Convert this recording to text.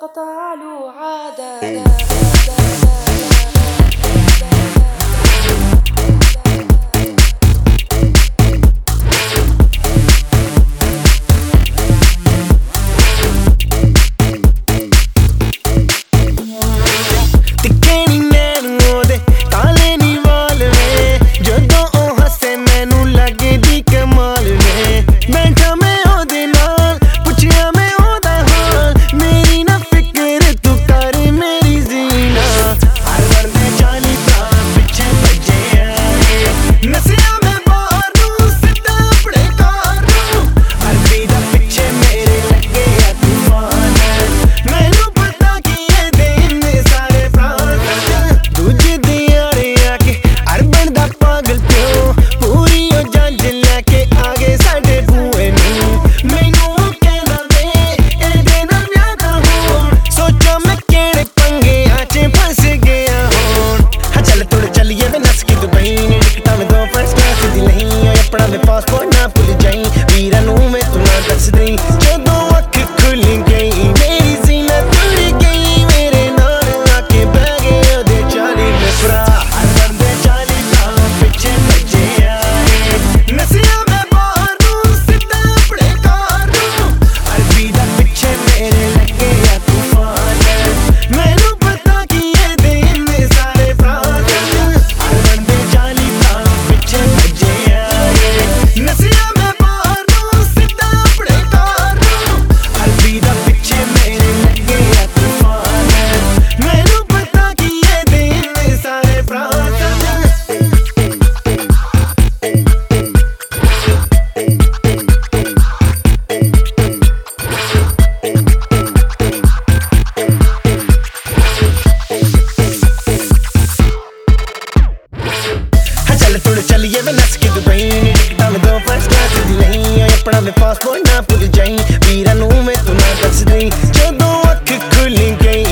فقط علو عادنا إيه. ਆਪਣਾ ਲਿਫਾਸ ਕੋਈ ਨਾ ਭੁੱਲ ਜਾਈ। ਵੀਰਾਂ ਨੂੰ ਮੈਂ ਤੂੰ ਨਾ ਦੱਸ ਦੇਈ। ਜਦੋਂ ਅੱਖ ਖੁੱਲ ਗਈ